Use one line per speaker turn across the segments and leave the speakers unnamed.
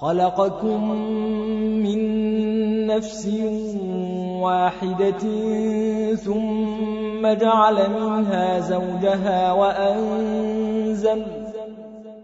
خلقكم من نفس واحدة ثم جعل منها زوجها وأنزل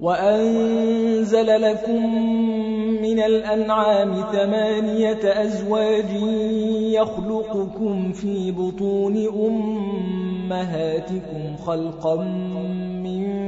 وأنزل لكم من الأنعام ثمانية أزواج يخلقكم في بطون أمهاتكم خلقا من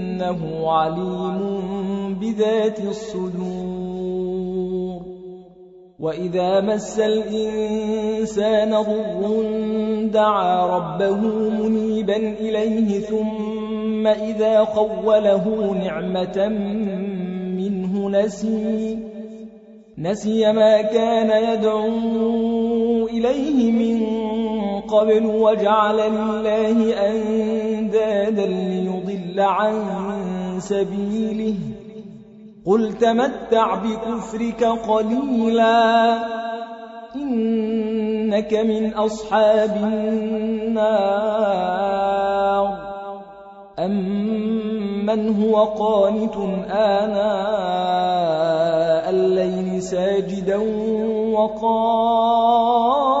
إنه عليم بذات الصدور. وإذا مس الإنسان ضر دعا ربه منيبا إليه ثم إذا خوله نعمة منه نسي نسي ما كان يدعو إليه من قبل وجعل لله أندادا ليضل عن سبيله قل تمتع بكفرك قليلا إنك من أصحاب النار أمن هو قانت آناء الليل ساجدا وقائما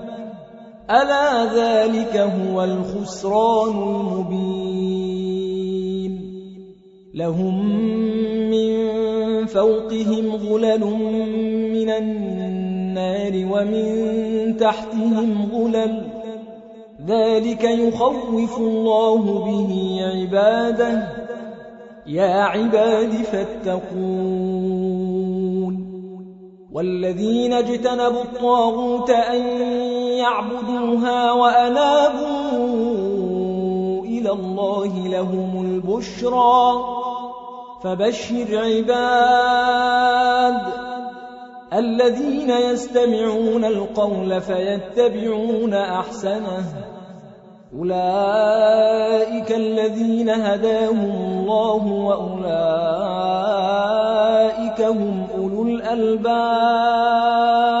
ألا ذلك هو الخسران المبين لهم من فوقهم غلل من النار ومن تحتهم غلل ذلك يخوف الله به عباده يا عباد فاتقون والذين اجتنبوا الطاغوت أن يعبدوها وأنابوا إلى الله لهم البشرى. فبشر عباد الذين يستمعون القول فيتبعون أحسنه. أولئك الذين هداهم الله وأولئك هم أولو الألباب.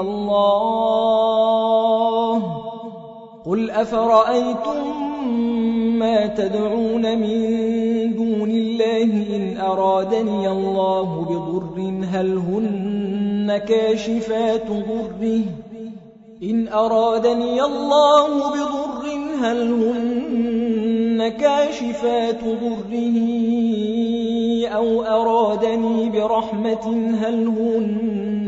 الله. قل أفرأيتم ما تدعون من دون الله إن أرادني الله بضر؟ هل هن كاشفات ضره؟ إن أرادني الله بضر هل هن كاشفات ضره؟ أو أرادني برحمة هل هن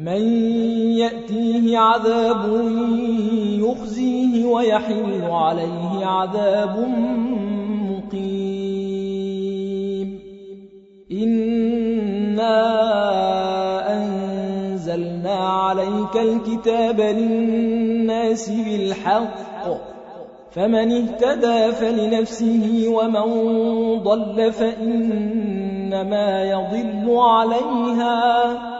من يأتيه عذاب يخزيه ويحل عليه عذاب مقيم. إنا أنزلنا عليك الكتاب للناس بالحق. فمن اهتدى فلنفسه ومن ضل فإنما يضل عليها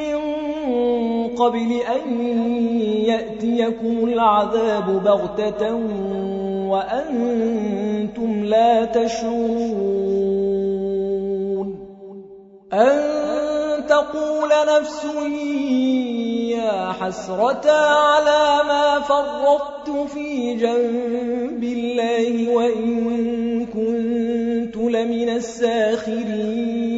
من قبل أن يأتيكم العذاب بغتة وأنتم لا تشعرون أن تقول نفس يا حسرة على ما فرطت في جنب الله وإن كنت لمن الساخرين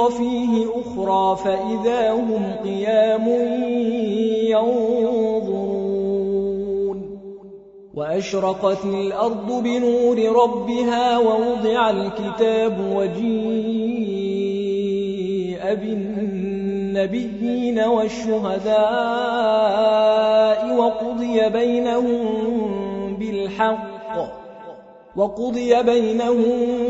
ثم نفخ فيه أخرى فإذا هم قيام ينظرون وأشرقت الأرض بنور ربها ووضع الكتاب وجيء بالنبيين والشهداء وقضي بينهم بالحق وقضي بينهم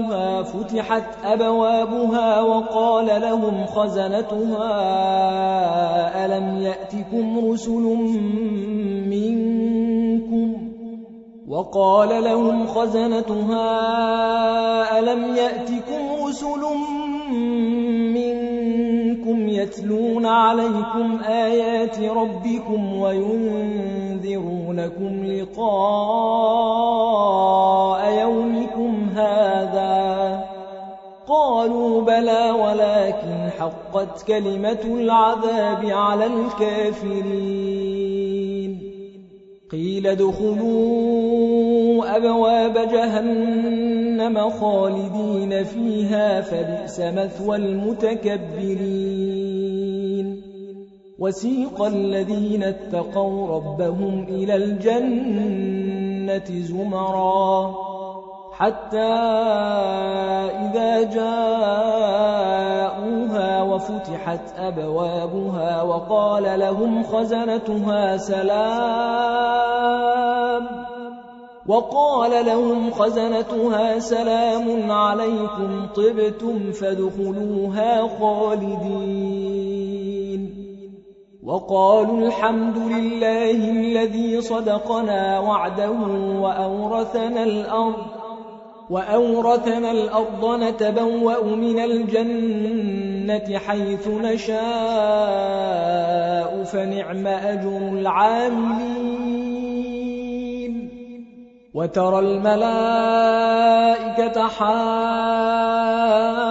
فتحت أبوابها وقال لهم خزنتها ألم يأتكم رسل منكم؟ وقال لهم خزنتها ألم يأتكم رسل منكم يتلون عليكم آيات ربكم وينذرونكم لقاء يومكم هذا؟ قالوا بلى ولكن حقت كلمة العذاب على الكافرين. قيل ادخلوا أبواب جهنم خالدين فيها فبئس مثوى المتكبرين. وسيق الذين اتقوا ربهم إلى الجنة زمرا. حتى إذا جاءوها وفتحت أبوابها وقال لهم خزنتها سلام وقال لهم خزنتها سلام عليكم طبتم فادخلوها خالدين وقالوا الحمد لله الذي صدقنا وعده وأورثنا الأرض وأورثنا الأرض نتبوأ من الجنة حيث نشاء فنعم أجر العاملين. وترى الملائكة حافين